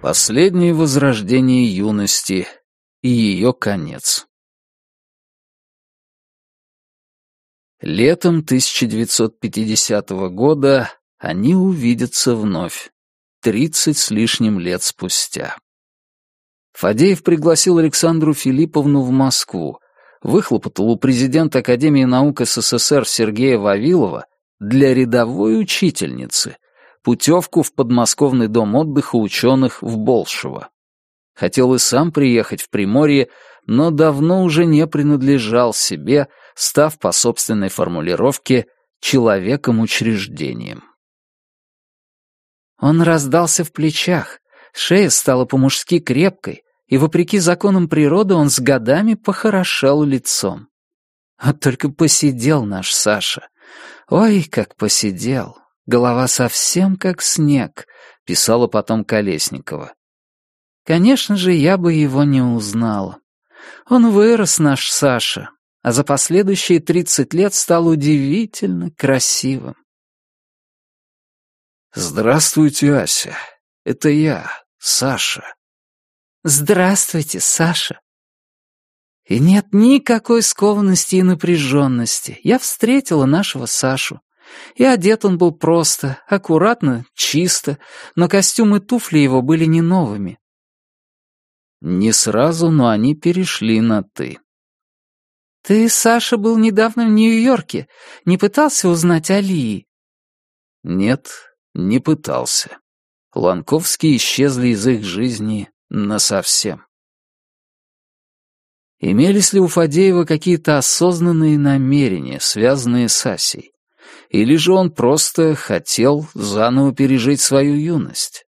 Последнее возрождение юности и ее конец. Летом 1950 года они увидятся вновь, тридцать с лишним лет спустя. Фадеев пригласил Александру Филипповну в Москву, выхлопотал у президента Академии наук СССР Сергея Вавилова для рядовой учительницы путевку в подмосковный дом отдыха ученых в Болшево. Хотел и сам приехать в Приморье, но давно уже не принадлежал себе, став по собственной формулировке человеком-учреждением. Он раздался в плечах, шея стала по-мужски крепкой, и, вопреки законам природы, он с годами похорошел лицом. А только посидел наш Саша. Ой, как посидел. Голова совсем как снег, писала потом Колесникова. Конечно же, я бы его не узнала. Он вырос, наш Саша, а за последующие тридцать лет стал удивительно красивым. «Здравствуйте, Ася. Это я, Саша». «Здравствуйте, Саша». И нет никакой скованности и напряженности. Я встретила нашего Сашу. И одет он был просто, аккуратно, чисто, но костюм и туфли его были не новыми. Не сразу, но они перешли на «ты». «Ты, Саша, был недавно в Нью-Йорке. Не пытался узнать Алии?» «Нет, не пытался. Ланковские исчезли из их жизни насовсем». Имелись ли у Фадеева какие-то осознанные намерения, связанные с Асей? Или же он просто хотел заново пережить свою юность?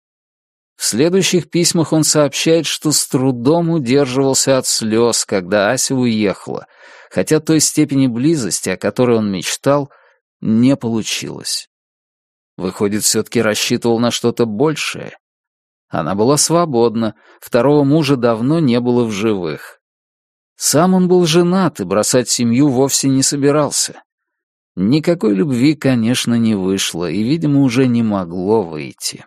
В следующих письмах он сообщает, что с трудом удерживался от слез, когда Ася уехала, хотя той степени близости, о которой он мечтал, не получилось. Выходит, все-таки рассчитывал на что-то большее. Она была свободна, второго мужа давно не было в живых. Сам он был женат и бросать семью вовсе не собирался. Никакой любви, конечно, не вышло и, видимо, уже не могло выйти.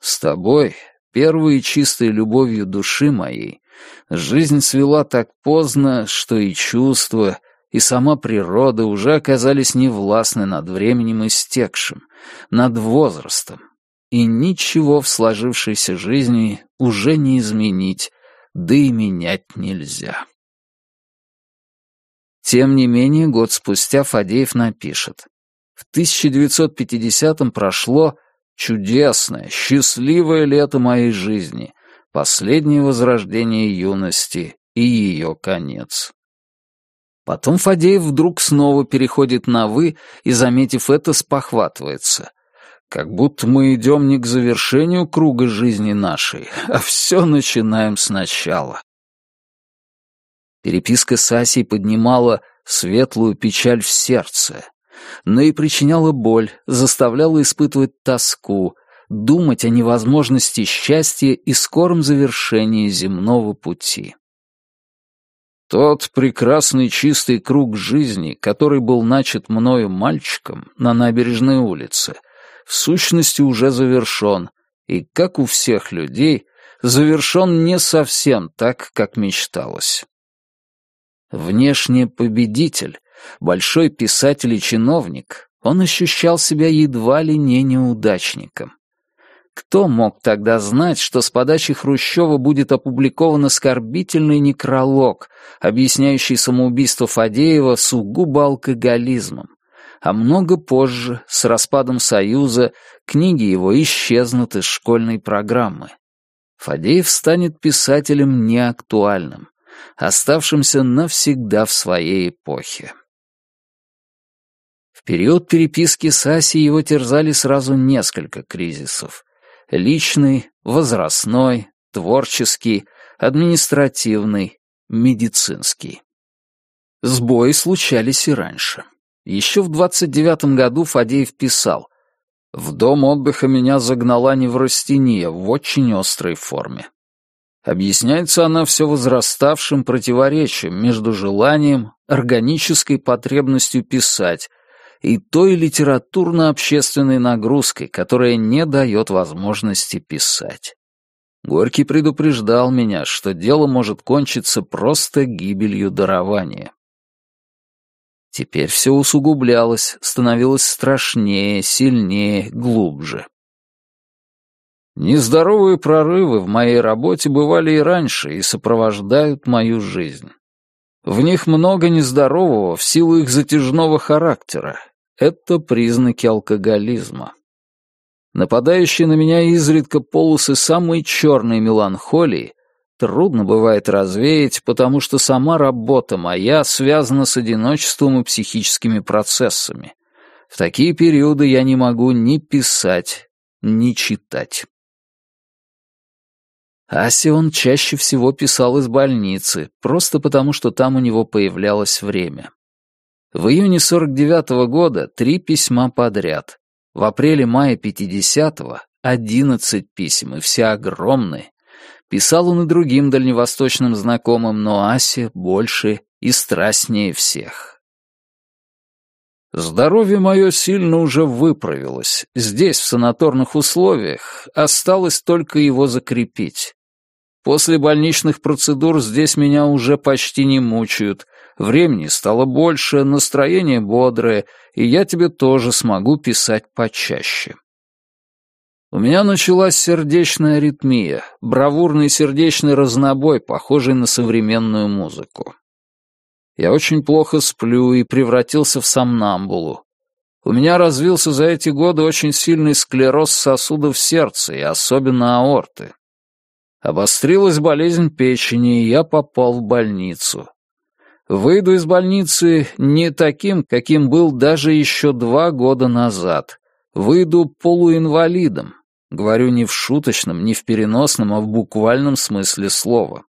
С тобой, первой чистой любовью души моей, жизнь свела так поздно, что и чувства, и сама природа уже оказались невластны над временем истекшим, над возрастом, и ничего в сложившейся жизни уже не изменить, да и менять нельзя. Тем не менее, год спустя Фадеев напишет. В 1950-м прошло чудесное, счастливое лето моей жизни, последнее возрождение юности и ее конец. Потом Фадеев вдруг снова переходит на «вы» и, заметив это, спохватывается. Как будто мы идем не к завершению круга жизни нашей, а все начинаем сначала. Переписка с Асей поднимала светлую печаль в сердце, но и причиняла боль, заставляла испытывать тоску, думать о невозможности счастья и скором завершении земного пути. Тот прекрасный чистый круг жизни, который был начат мною мальчиком на набережной улице, в сущности уже завершен, и, как у всех людей, завершен не совсем так, как мечталось. Внешне победитель, большой писатель и чиновник, он ощущал себя едва ли не неудачником. Кто мог тогда знать, что с подачи Хрущева будет опубликован оскорбительный некролог, объясняющий самоубийство Фадеева сугубо алкоголизмом? А много позже, с распадом Союза, книги его исчезнут из школьной программы. Фадеев станет писателем неактуальным оставшимся навсегда в своей эпохе. В период переписки с Асей его терзали сразу несколько кризисов. Личный, возрастной, творческий, административный, медицинский. Сбои случались и раньше. Еще в 29-м году Фадеев писал «В дом отдыха меня загнала неврастения в очень острой форме. Объясняется она все возраставшим противоречием между желанием, органической потребностью писать и той литературно-общественной нагрузкой, которая не дает возможности писать. Горький предупреждал меня, что дело может кончиться просто гибелью дарования. Теперь все усугублялось, становилось страшнее, сильнее, глубже. Нездоровые прорывы в моей работе бывали и раньше и сопровождают мою жизнь. В них много нездорового в силу их затяжного характера. Это признаки алкоголизма. Нападающие на меня изредка полосы самой черной меланхолии трудно бывает развеять, потому что сама работа моя связана с одиночеством и психическими процессами. В такие периоды я не могу ни писать, ни читать. Асе он чаще всего писал из больницы, просто потому что там у него появлялось время. В июне 49-го года три письма подряд. В апреле-мае 50-го — одиннадцать писем, и все огромные. Писал он и другим дальневосточным знакомым, но Асе больше и страстнее всех. Здоровье мое сильно уже выправилось. Здесь, в санаторных условиях, осталось только его закрепить. После больничных процедур здесь меня уже почти не мучают. Времени стало больше, настроение бодрое, и я тебе тоже смогу писать почаще. У меня началась сердечная аритмия, бравурный сердечный разнобой, похожий на современную музыку. Я очень плохо сплю и превратился в сомнамбулу. У меня развился за эти годы очень сильный склероз сосудов сердца и особенно аорты. Обострилась болезнь печени, и я попал в больницу. Выйду из больницы не таким, каким был даже еще два года назад. Выйду полуинвалидом. Говорю не в шуточном, не в переносном, а в буквальном смысле слова.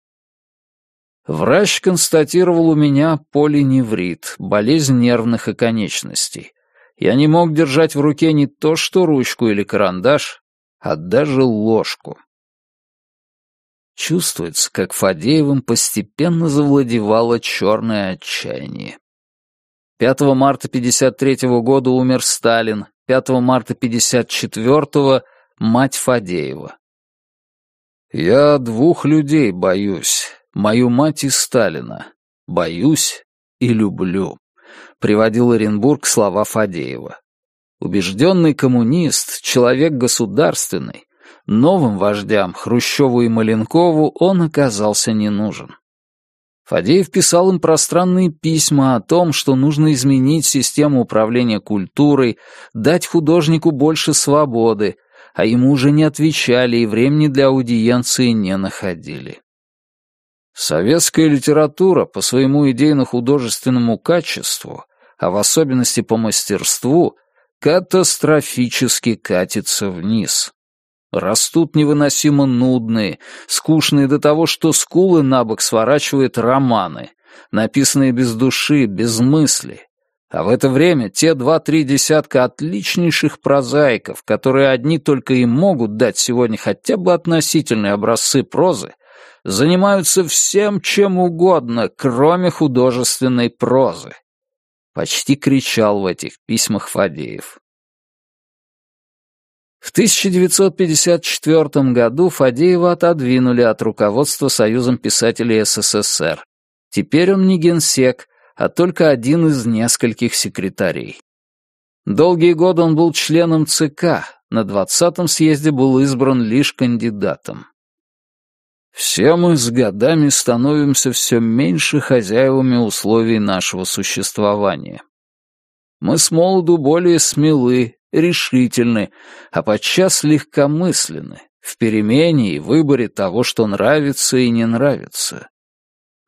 Врач констатировал у меня полиневрит, болезнь нервных оконечностей. Я не мог держать в руке не то что ручку или карандаш, а даже ложку. Чувствуется, как Фадеевым постепенно завладевало черное отчаяние. 5 марта 53 года умер Сталин, 5 марта 54 мать Фадеева. «Я двух людей боюсь, мою мать и Сталина. Боюсь и люблю», — приводил Оренбург слова Фадеева. Убежденный коммунист, человек государственный, Новым вождям, Хрущеву и Маленкову, он оказался не нужен. Фадеев писал им пространные письма о том, что нужно изменить систему управления культурой, дать художнику больше свободы, а ему уже не отвечали и времени для аудиенции не находили. Советская литература по своему идейно-художественному качеству, а в особенности по мастерству, катастрофически катится вниз. Растут невыносимо нудные, скучные до того, что скулы на бок сворачивают романы, написанные без души, без мысли. А в это время те два-три десятка отличнейших прозаиков, которые одни только и могут дать сегодня хотя бы относительные образцы прозы, занимаются всем чем угодно, кроме художественной прозы. Почти кричал в этих письмах Фадеев. В 1954 году Фадеева отодвинули от руководства Союзом писателей СССР. Теперь он не генсек, а только один из нескольких секретарей. Долгие годы он был членом ЦК, на 20-м съезде был избран лишь кандидатом. Все мы с годами становимся все меньше хозяевами условий нашего существования. Мы с молоду более смелы, решительны, а подчас легкомысленны в перемене и выборе того, что нравится и не нравится.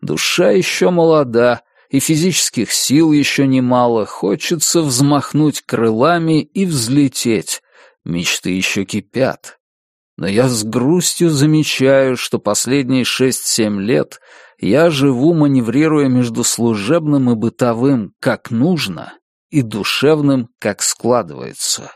Душа еще молода, и физических сил еще немало, хочется взмахнуть крылами и взлететь, мечты еще кипят. Но я с грустью замечаю, что последние шесть-семь лет я живу, маневрируя между служебным и бытовым как нужно и душевным, как складывается.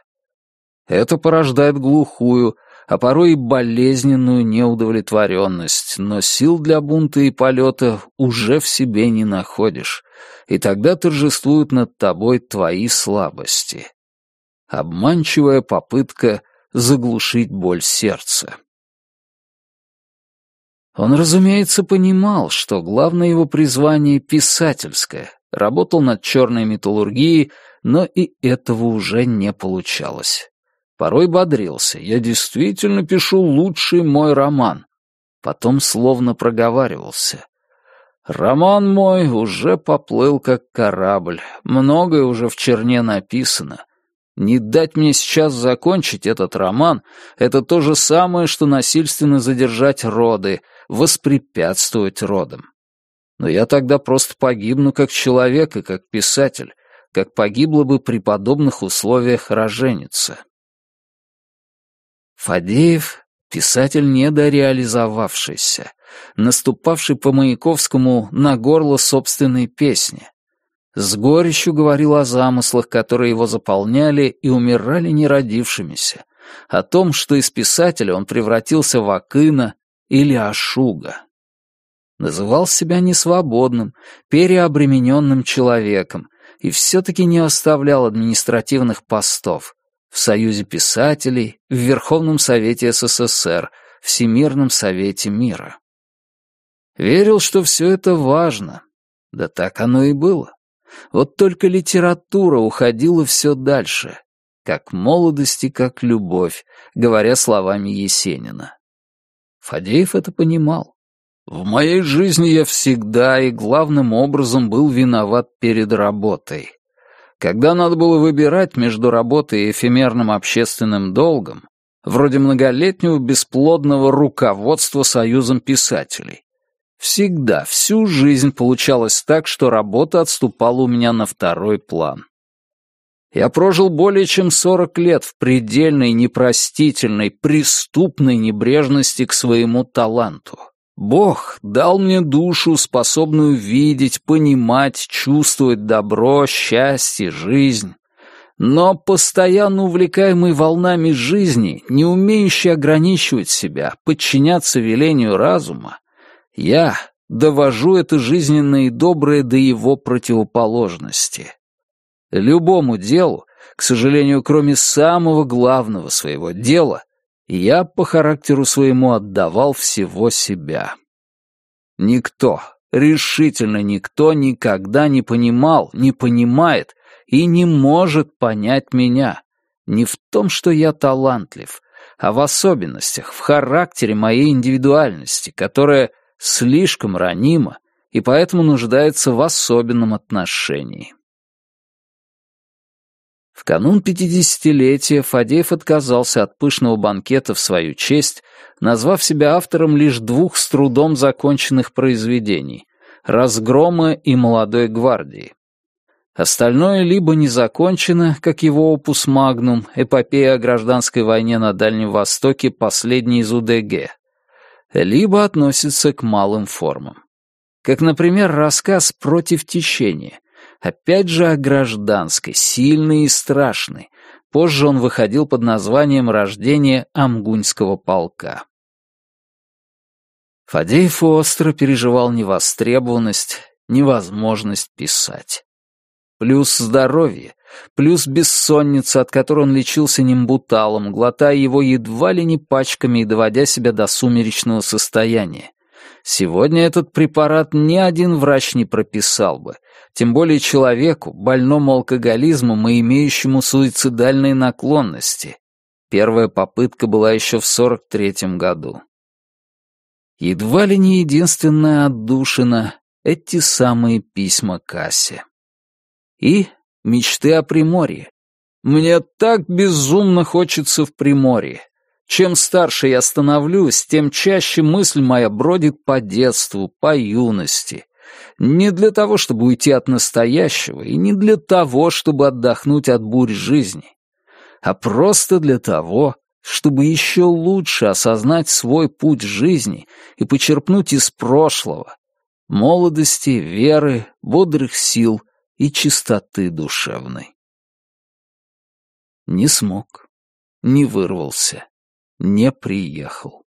Это порождает глухую, а порой и болезненную неудовлетворенность, но сил для бунта и полета уже в себе не находишь, и тогда торжествуют над тобой твои слабости. Обманчивая попытка заглушить боль сердца. Он, разумеется, понимал, что главное его призвание — писательское, работал над черной металлургией, но и этого уже не получалось. Порой бодрился. «Я действительно пишу лучший мой роман». Потом словно проговаривался. «Роман мой уже поплыл, как корабль. Многое уже в черне написано. Не дать мне сейчас закончить этот роман — это то же самое, что насильственно задержать роды, воспрепятствовать родам. Но я тогда просто погибну как человек и как писатель, как погибла бы при подобных условиях роженица. Фадеев — писатель недореализовавшийся, наступавший по Маяковскому на горло собственной песни. С горечью говорил о замыслах, которые его заполняли и умирали неродившимися, о том, что из писателя он превратился в Акына или Ашуга. Называл себя несвободным, переобремененным человеком и все-таки не оставлял административных постов, в Союзе писателей, в Верховном Совете СССР, Всемирном Совете мира. Верил, что все это важно. Да так оно и было. Вот только литература уходила все дальше, как молодость и как любовь, говоря словами Есенина. Фадеев это понимал. В моей жизни я всегда и главным образом был виноват перед работой. Когда надо было выбирать между работой и эфемерным общественным долгом, вроде многолетнего бесплодного руководства Союзом писателей, всегда, всю жизнь получалось так, что работа отступала у меня на второй план. Я прожил более чем сорок лет в предельной, непростительной, преступной небрежности к своему таланту. Бог дал мне душу, способную видеть, понимать, чувствовать добро, счастье, жизнь. Но постоянно увлекаемый волнами жизни, не умеющий ограничивать себя, подчиняться велению разума, я довожу это жизненное и доброе до его противоположности. Любому делу, к сожалению, кроме самого главного своего дела, я по характеру своему отдавал всего себя. Никто, решительно никто никогда не понимал, не понимает и не может понять меня. Не в том, что я талантлив, а в особенностях, в характере моей индивидуальности, которая слишком ранима и поэтому нуждается в особенном отношении. В канун пятидесятилетия Фадеев отказался от пышного банкета в свою честь, назвав себя автором лишь двух с трудом законченных произведений «Разгрома» и «Молодой гвардии». Остальное либо не закончено, как его опус «Магнум», эпопея о гражданской войне на Дальнем Востоке, последний из УДГ, либо относится к малым формам. Как, например, рассказ «Против течения», Опять же о гражданской, сильной и страшной. Позже он выходил под названием «Рождение Амгуньского полка». Фадеев остро переживал невостребованность, невозможность писать. Плюс здоровье, плюс бессонница, от которой он лечился нимбуталом, глотая его едва ли не пачками и доводя себя до сумеречного состояния. Сегодня этот препарат ни один врач не прописал бы, тем более человеку, больному алкоголизмом и имеющему суицидальные наклонности. Первая попытка была еще в 43-м году. Едва ли не единственная отдушина — эти самые письма Кассе. И мечты о Приморье. Мне так безумно хочется в Приморье. Чем старше я становлюсь, тем чаще мысль моя бродит по детству, по юности. Не для того, чтобы уйти от настоящего, и не для того, чтобы отдохнуть от бурь жизни, а просто для того, чтобы еще лучше осознать свой путь жизни и почерпнуть из прошлого, молодости, веры, бодрых сил и чистоты душевной. Не смог, не вырвался, не приехал.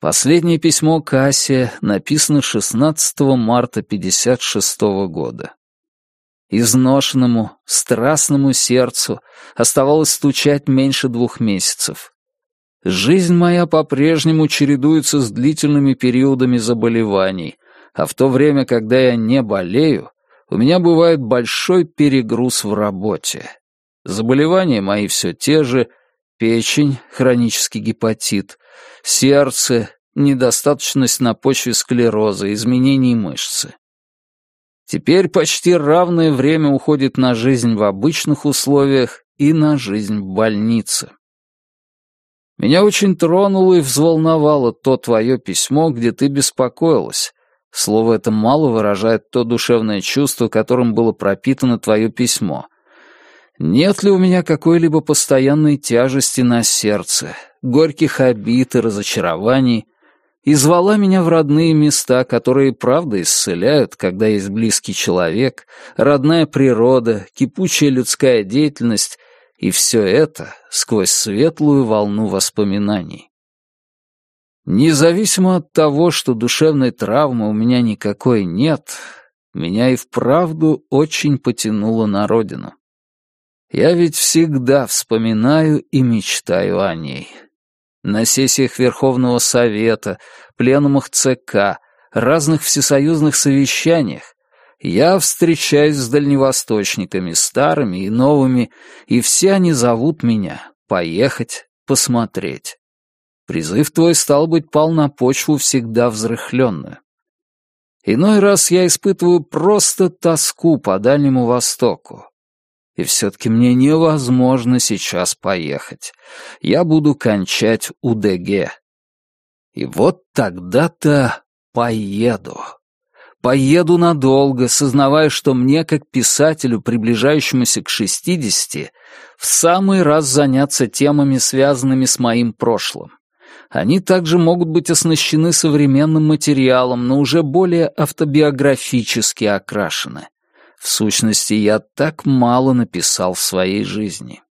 Последнее письмо Кассе написано 16 марта 56 года. Изношенному, страстному сердцу оставалось стучать меньше двух месяцев. Жизнь моя по-прежнему чередуется с длительными периодами заболеваний, а в то время, когда я не болею, у меня бывает большой перегруз в работе. Заболевания мои все те же — печень, хронический гепатит, сердце, недостаточность на почве склероза, изменений мышцы. Теперь почти равное время уходит на жизнь в обычных условиях и на жизнь в больнице. Меня очень тронуло и взволновало то твое письмо, где ты беспокоилась. Слово это мало выражает то душевное чувство, которым было пропитано твое письмо. Нет ли у меня какой-либо постоянной тяжести на сердце, горьких обид и разочарований, и звала меня в родные места, которые правда исцеляют, когда есть близкий человек, родная природа, кипучая людская деятельность и все это сквозь светлую волну воспоминаний. Независимо от того, что душевной травмы у меня никакой нет, меня и вправду очень потянуло на родину. Я ведь всегда вспоминаю и мечтаю о ней. На сессиях Верховного Совета, пленумах ЦК, разных всесоюзных совещаниях я встречаюсь с дальневосточниками, старыми и новыми, и все они зовут меня поехать, посмотреть. Призыв твой, стал быть, пал на почву всегда взрыхленную. Иной раз я испытываю просто тоску по Дальнему Востоку. И все-таки мне невозможно сейчас поехать. Я буду кончать УДГ. И вот тогда-то поеду. Поеду надолго, сознавая, что мне, как писателю, приближающемуся к шестидесяти, в самый раз заняться темами, связанными с моим прошлым. Они также могут быть оснащены современным материалом, но уже более автобиографически окрашены. В сущности, я так мало написал в своей жизни.